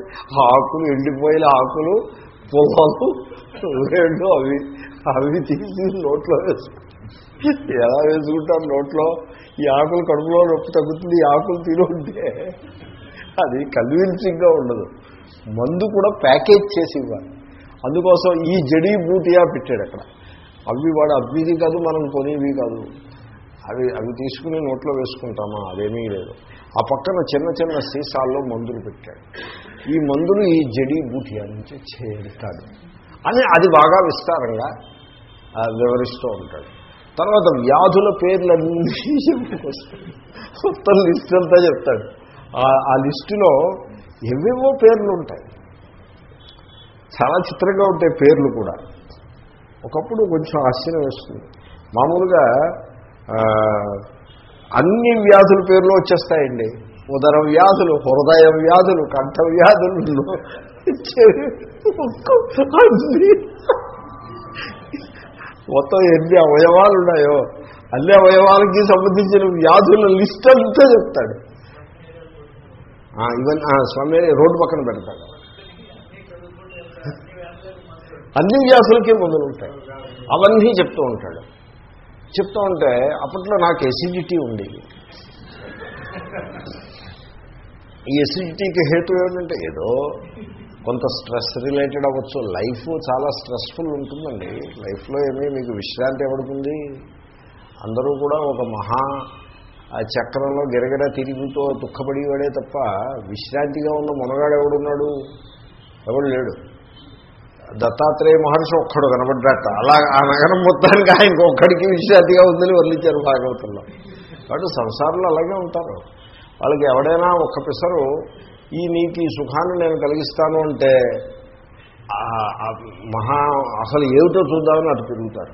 ఆకులు ఎండిపోయిన ఆకులు పొలాలు రెండు అవి అవి తీసి నోట్లో వేసుకుంటాం ఎలా వేసుకుంటాం నోట్లో? ఈ ఆకులు కడుపులో నొప్పి తగ్గుతుంది ఈ ఆకులు తినుంటే అది కన్విన్సింగ్గా ఉండదు. మందు కూడా ప్యాకేజ్ చేసి ఇవ్వాలి. అందుకోసం ఈ జడీ బూటియా పెట్టాడు అక్కడ. అవి వాడు అవిది కాదు మనం కొనేవి కాదు. అవి అవి తీసుకుని నోట్లో వేసుకుంటామా? అదేమీ లేదు. ఆ పక్కన చిన్న చిన్న సీసాల్లో మందులు పెట్టాడు. ఈ మందులు ఈ జడి బూటియా నుంచి చేరుతాడు. అని అది బాగా విస్తారంగా వివరిస్తూ ఉంటాడు. తర్వాత వ్యాధుల పేర్లన్నీ చెప్పుకొస్తాడు. మొత్తం లిస్ట్ అంతా చెప్తాడు. ఆ- లిస్టులో ఎవేవో పేర్లు ఉంటాయి. చాలా చిత్రంగా ఉంటాయి పేర్లు కూడా. ఒకప్పుడు కొంచెం ఆశ్చర్యం వేస్తుంది. మామూలుగా అన్ని వ్యాధుల పేర్లు వచ్చేస్తాయండి. ఉదర వ్యాధులు హృదయ వ్యాధులు కంఠ వ్యాధులు. అన్ని. మొత్తం ఎన్ని అవయవాలు ఉన్నాయో. అన్ని అవయవాలకి సంబంధించిన వ్యాధుల లిస్ట్ అంతా చెప్తాడు. ఇవన్నీ ఆ, స్వామి రోడ్డు పక్కన పెడతాడు. అన్ని వ్యాధులకే మందులు ఉంటాయి అవన్నీ చెప్తూ ఉంటాడు. చెప్తూ ఉంటే అప్పట్లో నాకు ఎసిడిటీ ఉండేది ఈ ఎసిడిటీకి హేతు ఏమిటంటే ఏదో కొంత స్ట్రెస్ రిలేటెడ్ అవ్వచ్చు. లైఫ్ చాలా స్ట్రెస్ఫుల్ ఉంటుందండి. లైఫ్లో ఏమీ మీకు విశ్రాంతి ఎవడుతుంది? అందరూ కూడా ఒక మహా ఆ చక్రంలో గిరగిర తిరుగుతూ దుఃఖపడేవాడే తప్ప విశ్రాంతిగా ఉన్న మునగాడు ఎవడున్నాడు ఎవడు లేడు. దత్తాత్రేయ మహర్షి ఒక్కడు కనబడ్డట. అలా ఆ నగరం మొత్తానికి ఆయనకు ఒక్కడికి విశ్రాంతిగా ఉందని వర్ణించారు భాగవతంలో. కాబట్టి సంసారంలో అలాగే ఉంటారు. వాళ్ళకి ఎవడైనా ఒక్క పిసరు ఈ నీకు ఈ సుఖాన్ని నేను కలిగిస్తాను అంటే మహా అసలు ఏమిటో చూద్దామని అటు తిరుగుతారు.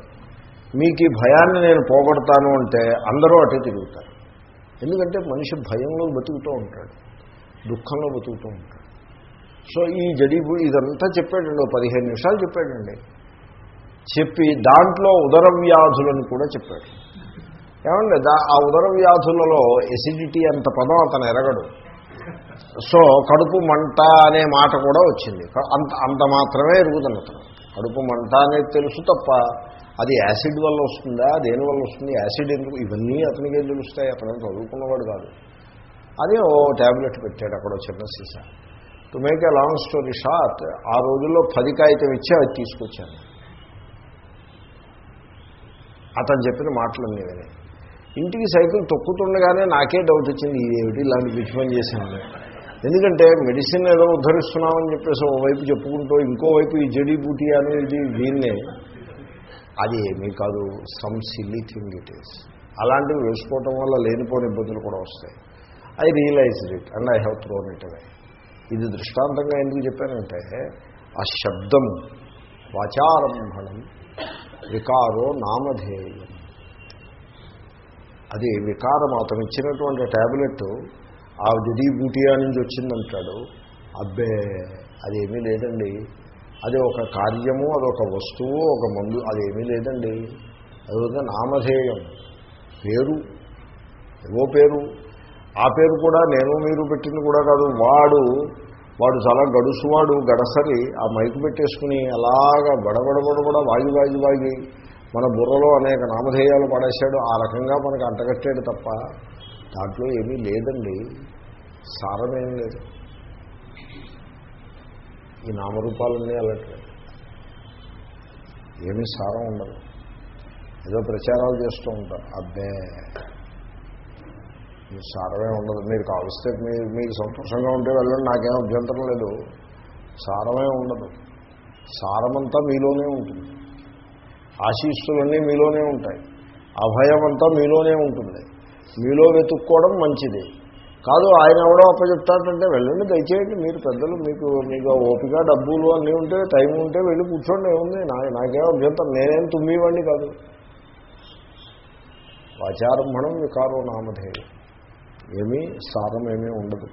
మీకు ఈ భయాన్ని నేను పోగొడతాను అంటే అందరూ అటే తిరుగుతారు. ఎందుకంటే మనిషి భయంలో బతుకుతూ ఉంటాడు. దుఃఖంలో బతుకుతూ ఉంటాడు. సో ఈ జడీబు ఇదంతా చెప్పాడండి పదిహేను నిమిషాలు చెప్పాడండి. చెప్పి దాంట్లో ఉదర వ్యాధులను కూడా చెప్పాడు. ఏమండి దా ఆ ఉదర వ్యాధులలో ఎసిడిటీ అంత పదం అతను ఎరగడు. సో కడుపు మంట అనే మాట కూడా వచ్చింది. అంత అంత మాత్రమే ఎరుగుతుంది అతను. కడుపు మంట అనేది తెలుసు తప్ప అది యాసిడ్ వల్ల వస్తుందా దేని వల్ల వస్తుంది యాసిడ్ ఎందుకు ఇవన్నీ అతనికి ఏం తెలుస్తాయి అతను చదువుకున్నవాడు కాదు. అని ఓ ట్యాబ్లెట్ పెట్టాడు అక్కడ చిన్న సీసా. To make a long story short ఆ రోజుల్లో పది కాగితం ఇచ్చి అది తీసుకొచ్చాను. అతను చెప్పిన మాటలన్నీ విని. ఇంటికి సైకిల్ తొక్కుతుండగానే నాకే డౌట్ వచ్చింది ఇదేమిటి ఇలాంటి పిచ్చి పని చేశాను? ఎందుకంటే మెడిసిన్ ఏదో ఉద్ధరిస్తున్నామని చెప్పేసి ఓవైపు చెప్పుకుంటూ ఇంకోవైపు ఈ జడీ బూటీ అని ఇది దీన్నే. అది ఏమీ కాదు some silly thing it is అలాంటివి వేసుకోవటం వల్ల లేనిపోని ఇబ్బందులు కూడా వస్తాయి. I realised it and I have thrown it away ఇది దృష్టాంతంగా ఎందుకు చెప్పానంటే ఆ శబ్దం వాచారంభణం వికారో నామధేయం. అది వికారం అతను ఇచ్చినటువంటి ట్యాబ్లెట్ ఆ జడీ బూటియా నుంచి వచ్చిందంటాడు అబ్బే అదేమీ లేదండి. అది ఒక కార్యము అదొక వస్తువు ఒక మందు అదేమీ లేదండి. అదొక నామధేయం పేరు ఏవో పేరు. ఆ పేరు కూడా నేను మీరు పెట్టింది కూడా కాదు. వాడు వాడు చాలా గడుసువాడు గడసరి. ఆ మైకు పెట్టేసుకుని అలాగా బడబడబడబడ వాగి వాగి వాగి మన బుర్రలో అనేక నామధేయాలు పడేశాడు. ఆ రకంగా మనకు అంటగట్టాడు తప్ప దాంట్లో ఏమీ లేదండి. సారమేం లేదు. ఈ నామరూపాలన్నీ అలాంటివి ఏమీ సారం ఉండదు. ఏదో ప్రచారాలు చేస్తూ ఉంటారు. అబ్బే! సారమే ఉండదు. మీరు కావలిస్తే మీరు మీకు సంతోషంగా ఉంటే వెళ్ళండి. నాకేం అభ్యంతరం లేదు. సారమే ఉండదు. సారమంతా మీలోనే ఉంటుంది. ఆశీస్సులన్నీ మీలోనే ఉంటాయి. అభయం అంతా మీలోనే ఉంటుంది. మీలో వెతుక్కోవడం మంచిది. కాదు ఆయన ఎవడో అప్పచెప్తాడంటే వెళ్ళండి దయచేయండి. మీరు పెద్దలు మీకు మీకు ఓపిక డబ్బులు అన్నీ ఉంటే టైం ఉంటే వెళ్ళి కూర్చోండి. ఏముంది? నా నాకేం అభ్యంతరం. నేనేం తుమ్మివ్వండి కాదు. వాచారంభణం వికారో నామధేయం. ఏమీ సారం ఏమీ ఉండదు.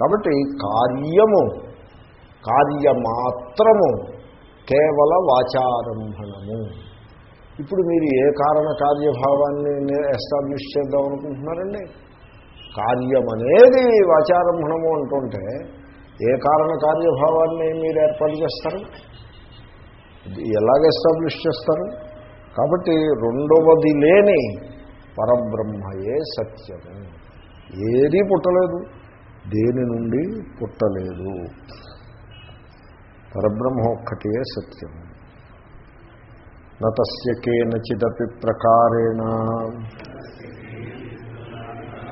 కాబట్టి కార్యము కార్యమాత్రము కేవల వాచారంభణము. ఇప్పుడు మీరు ఏ కారణ కార్యభావాన్ని ఎస్టాబ్లిష్ చేద్దాం అనుకుంటున్నారండి? కార్యం అనేది వాచారంభణము అంటుంటే ఏ కారణ కార్యభావాన్ని మీరు ఏర్పాటు చేస్తారు? ఎలాగ ఎస్టాబ్లిష్ చేస్తారు? కాబట్టి రెండవది లేని పరబ్రహ్మయే సత్యము. ఏదీ పుట్టలేదు. దేని నుండి పుట్టలేదు. పరబ్రహ్మ ఒక్కటే సత్యం. నతస్య కేనచిదపి ప్రకారేణ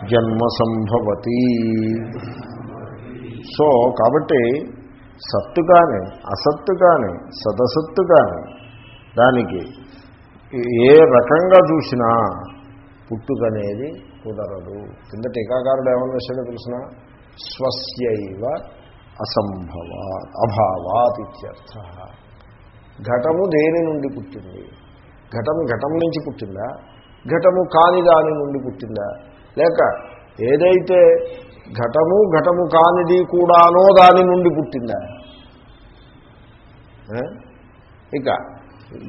జన్మ సంభవతి. సో కాబట్టి సత్తు కానీ అసత్తు కానీ సదసత్తు కానీ దానికి ఏ రకంగా చూసినా పుట్టుకనేది కుదరదు కింద టీకాకారుడు ఏమన్నా విషయంలో తెలిసిన? స్వస్యైవ అసంభవా అభావాత్ ఇత్యర్థ. ఘటము దేని నుండి పుట్టింది? ఘటం ఘటం నుంచి పుట్టిందా? ఘటము కాని దాని నుండి పుట్టిందా? లేక ఏదైతే ఘటము ఘటము కానిది కూడానో దాని నుండి పుట్టిందా? ఇక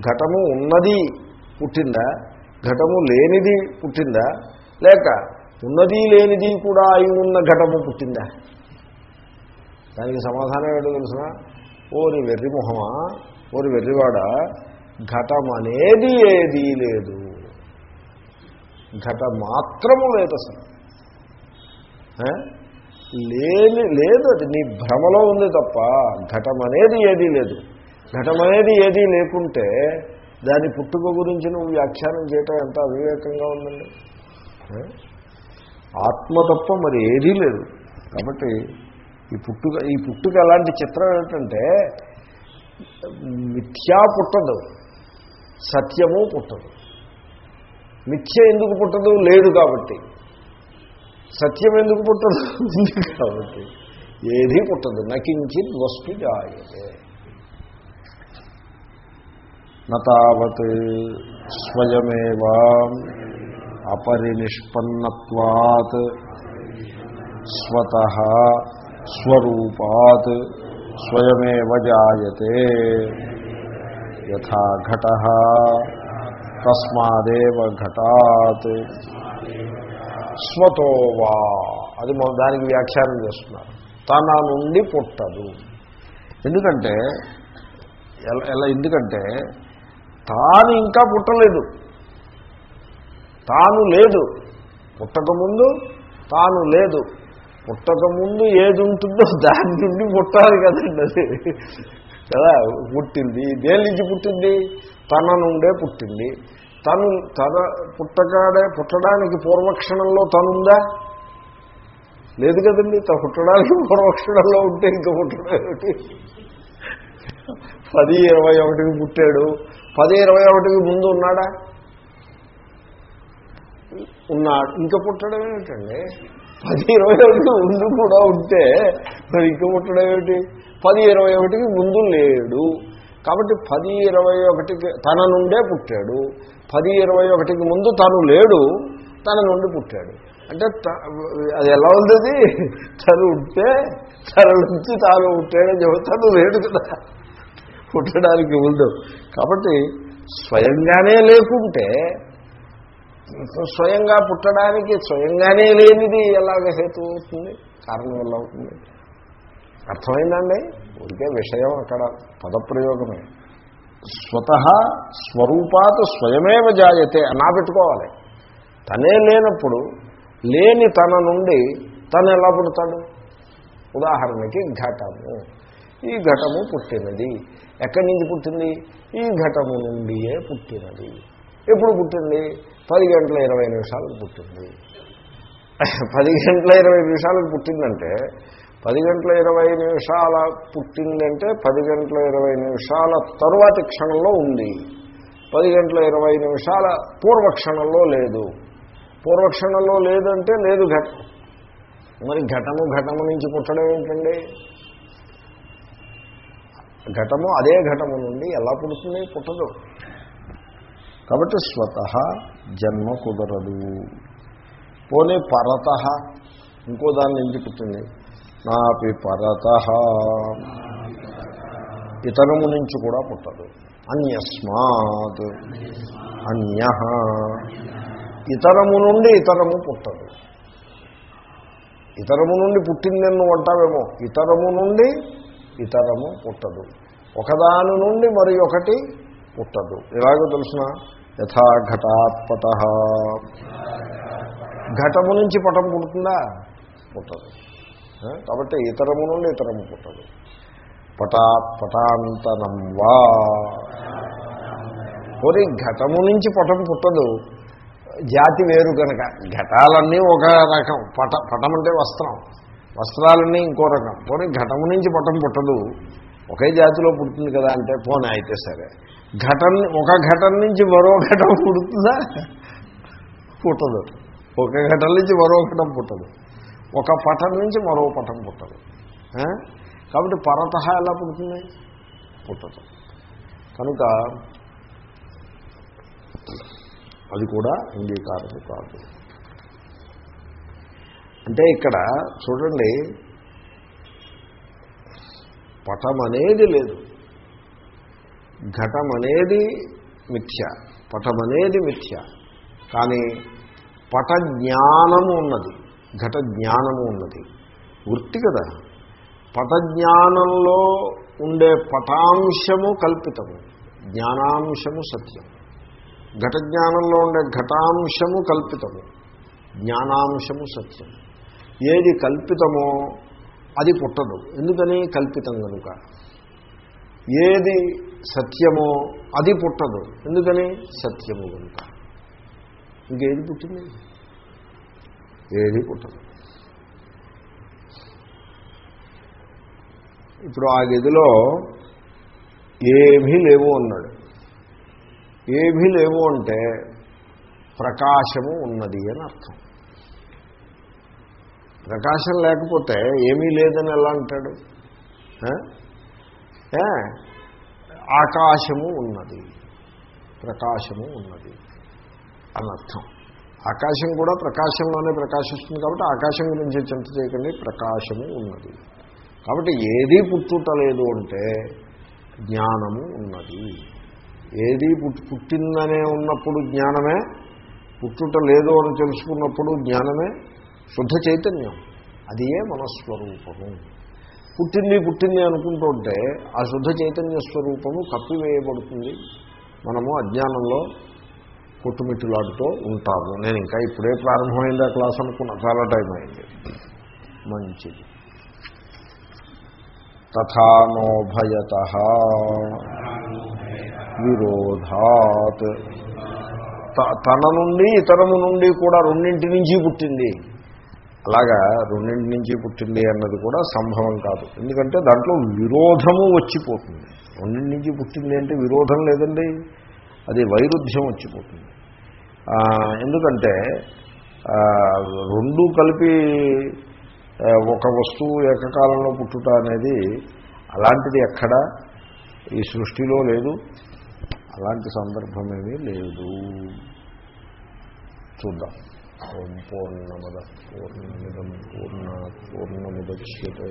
ఘటము ఉన్నది పుట్టిందా? ఘటము లేనిది పుట్టిందా? లేక ఉన్నది లేనిది కూడా అయి ఉన్న ఘటము పుట్టిందా? దానికి సమాధానం ఏంటో తెలుసిన ఓరి వెర్రిమొహమా ఓరి వెర్రివాడ ఘటం అనేది ఏదీ లేదు. ఘట మాత్రము లేదు అసలు లేని లేదు అది నీ భ్రమలో ఉంది తప్ప ఘటం అనేది ఏదీ లేదు. ఘటం అనేది ఏదీ లేకుంటే దాని పుట్టుక గురించి నువ్వు వ్యాఖ్యానం చేయటం ఎంత అవివేకంగా ఉందండి? ఆత్మ తప్ప మరి ఏదీ లేదు. కాబట్టి ఈ పుట్టుక ఈ పుట్టుక ఎలాంటి చిత్రం ఏమిటంటే మిథ్యా పుట్టదు. సత్యము పుట్టదు. మిథ్య ఎందుకు పుట్టదు? లేదు కాబట్టి. సత్యం ఎందుకు పుట్టదు? ఉంది కాబట్టి. ఏదీ పుట్టదు. నకించి వస్తు జాయతే. నతావత్ స్వయమేవా అపరినిష్పన్నత్వాత్ స్వత స్వరూపాత్ స్వయమేవ జాయతే యథా ఘట తస్మాదేవ ఘటాత్ స్వతో వా. అది దానికి వ్యాఖ్యానం చేస్తున్నారు. తన నుండి పుట్టదు. ఎందుకంటే ఎలా ఎందుకంటే తాను ఇంకా పుట్టలేదు. తాను లేదు. పుట్టకముందు తాను లేదు. పుట్టకముందు ఏది ఉంటుందో దాని నుండి పుట్టాలి కదండి అది. కదా? పుట్టింది. దేని నుంచి పుట్టింది? తన నుండే పుట్టింది. తను తన పుట్టకాడే పుట్టడానికి పూర్వక్షణంలో తనుందా? లేదు కదండి. తను పుట్టడానికి పూర్వక్షణంలో ఉంటే ఇంకా పుట్టడానికి పది ఇరవై ఒకటికి పుట్టాడు. పది ఇరవై ఒకటికి ముందు ఉన్నాడా? ఉన్నాడు. ఇంకా పుట్టడం ఏమిటండి? పది ఇరవై ఒకటికి ముందు కూడా ఉంటే మరి ఇంకా పుట్టడం ఏమిటి? పది ఇరవై ఒకటికి ముందు లేడు. కాబట్టి పది ఇరవై ఒకటికి తన నుండే పుట్టాడు. పది ఇరవై ఒకటికి ముందు తను లేడు తన నుండి పుట్టాడు. అంటే అది ఎలా ఉంది తను ఉంటే తన నుంచి తాను పుట్టాడని చెబుతాను లేడు కదా. పుట్టడానికి ముందు. కాబట్టి స్వయంగానే లేకుంటే స్వయంగా పుట్టడానికి స్వయంగానే లేనిది ఎలాగ హేతు అవుతుంది? కారణం ఎలా అవుతుంది. అర్థమైందండి? ఊరికే విషయం అక్కడ పదప్రయోగమే. స్వత స్వరూపాత్ స్వయమేవ జాయతే నా పెట్టుకోవాలి. తనే లేనప్పుడు లేని తన నుండి తను ఎలా పుడతాడు? ఉదాహరణకి ఘటము. ఈ ఘటము పుట్టినది. ఎక్కడి నుంచి పుట్టింది? ఈ ఘటము నుండియే పుట్టినది. ఎప్పుడు పుట్టింది? పది గంటల ఇరవై నిమిషాలకు పుట్టింది. పది గంటల ఇరవై నిమిషాలకు పుట్టిందంటే పది గంటల ఇరవై నిమిషాల పుట్టిందంటే పది గంటల ఇరవై నిమిషాల తరువాతి క్షణంలో ఉంది. పది గంటల ఇరవై నిమిషాల పూర్వక్షణంలో లేదు. పూర్వక్షణంలో లేదంటే లేదు ఘటం. మరి ఘటము ఘటము నుంచి పుట్టడం ఏంటండి? ఘటము అదే ఘటము నుండి ఎలా పుడుతుంది? పుట్టదు. కాబట్టి స్వత జన్మ కుదరదు. పోనీ పరత ఇంకో దాన్ని ఏం చెప్తుంది? నాపి పరత. ఇతరము నుంచి కూడా పుట్టదు. అన్యస్మాత్. అన్య. ఇతరము నుండి ఇతరము పుట్టదు. ఇతరము నుండి పుట్టిందని నువ్వు అంటావేమో? ఇతరము నుండి ఇతరము పుట్టదు. ఒకదాని నుండి మరి ఒకటి పుట్టదు. ఎలాగో తెలుసిన? యథా ఘటాత్పత ఘటము నుంచి పటం పుడుతుందా? పుట్టదు. కాబట్టి ఇతరము నుండి ఇతరము పుట్టదు. పటాత్పటాంతరం వా. పోనీ ఘటము నుంచి పటం పుట్టదు. జాతి వేరు కనుక ఘటాలన్నీ ఒక రకం. పట పటం అంటే వస్త్రం. వస్త్రాలన్నీ ఇంకో రకం. పోనీ ఘటము నుంచి పటం పుట్టదు. ఒకే జాతిలో పుడుతుంది కదా అంటే పోనీ అయితే సరే. ఘటం ఒక ఘటం నుంచి మరో ఘటన పుడుతుందా? పుట్టదు. ఒక ఘటం నుంచి మరో ఘటం పుట్టదు. ఒక పటం నుంచి మరో పటం పుట్టదు. కాబట్టి పరత ఎలా పుడుతుంది? పుట్టదు. కనుక అది కూడా అంగీకారం కాదు. అంటే ఇక్కడ చూడండి పటం అనేది లేదు. ఘటం అనేది మిథ్య పటం అనేది మిథ్య. కానీ పట జ్ఞానము ఉన్నది ఘట జ్ఞానము ఉన్నది. వృత్తి కదా. పటజ్ఞానంలో ఉండే పటాంశము కల్పితము జ్ఞానాంశము సత్యం. ఘట జ్ఞానంలో ఉండే ఘటాంశము కల్పితము జ్ఞానాంశము సత్యం. ఏది కల్పితమో అది పుట్టదు. ఎందుకని? కల్పితం కనుక ఏది సత్యమో అది పుట్టదు. ఎందుకని? సత్యము కనుక ఇంకేది పుట్టింది? ఏది పుట్టదు. ఇప్పుడు ఆ గదిలో ఏమీ లేవు అన్నాడు. ఏమీ లేవు అంటే ప్రకాశము ఉన్నది అని అర్థం. ప్రకాశం లేకపోతే ఏమీ లేదని ఎలా అంటాడు? ఆకాశము ఉన్నది. ప్రకాశము ఉన్నది అని అర్థం. ఆకాశం కూడా ప్రకాశంలోనే ప్రకాశిస్తుంది కాబట్టి ఆకాశం గురించి చింత చేయకండి ప్రకాశము ఉన్నది. కాబట్టి ఏదీ పుట్టుటలేదు అంటే జ్ఞానము ఉన్నది. ఏది పుట్టిందనే ఉన్నప్పుడు జ్ఞానమే పుట్టుట లేదు అని తెలుసుకున్నప్పుడు జ్ఞానమే శుద్ధ చైతన్యం. అది ఏ మనస్వరూపము. పుట్టింది పుట్టింది అనుకుంటుంటే ఆ శుద్ధ చైతన్య స్వరూపము కప్పివేయబడుతుంది. మనము అజ్ఞానంలో కొట్టుమిట్టులాడుతూ ఉంటాము. నేను ఇంకా ఇప్పుడే ప్రారంభమైంది ఆ క్లాస్ అనుకున్నా. చాలా టైం అయింది. మంచిది. తథానోభయత విరోధాత్. త- తన నుండి ఇతరము నుండి కూడా రెండింటి నుంచి పుట్టింది. అలాగా రెండింటి నుంచి పుట్టింది అన్నది కూడా సంభవం కాదు. ఎందుకంటే దాంట్లో విరోధము వచ్చిపోతుంది. రెండింటి నుంచి పుట్టింది అంటే విరోధం లేదండి. అది వైరుధ్యం వచ్చిపోతుంది. ఎందుకంటే రెండు కలిపి ఒక వస్తువు ఏకకాలంలో పుట్టుట అనేది అలాంటిది ఎక్కడ ఈ సృష్టిలో లేదు. అలాంటి సందర్భమేమీ లేదు. చూద్దాం. ఓం పూర్ణమద పూర్ణమిదం పూర్ణ పూర్ణముద్యతే.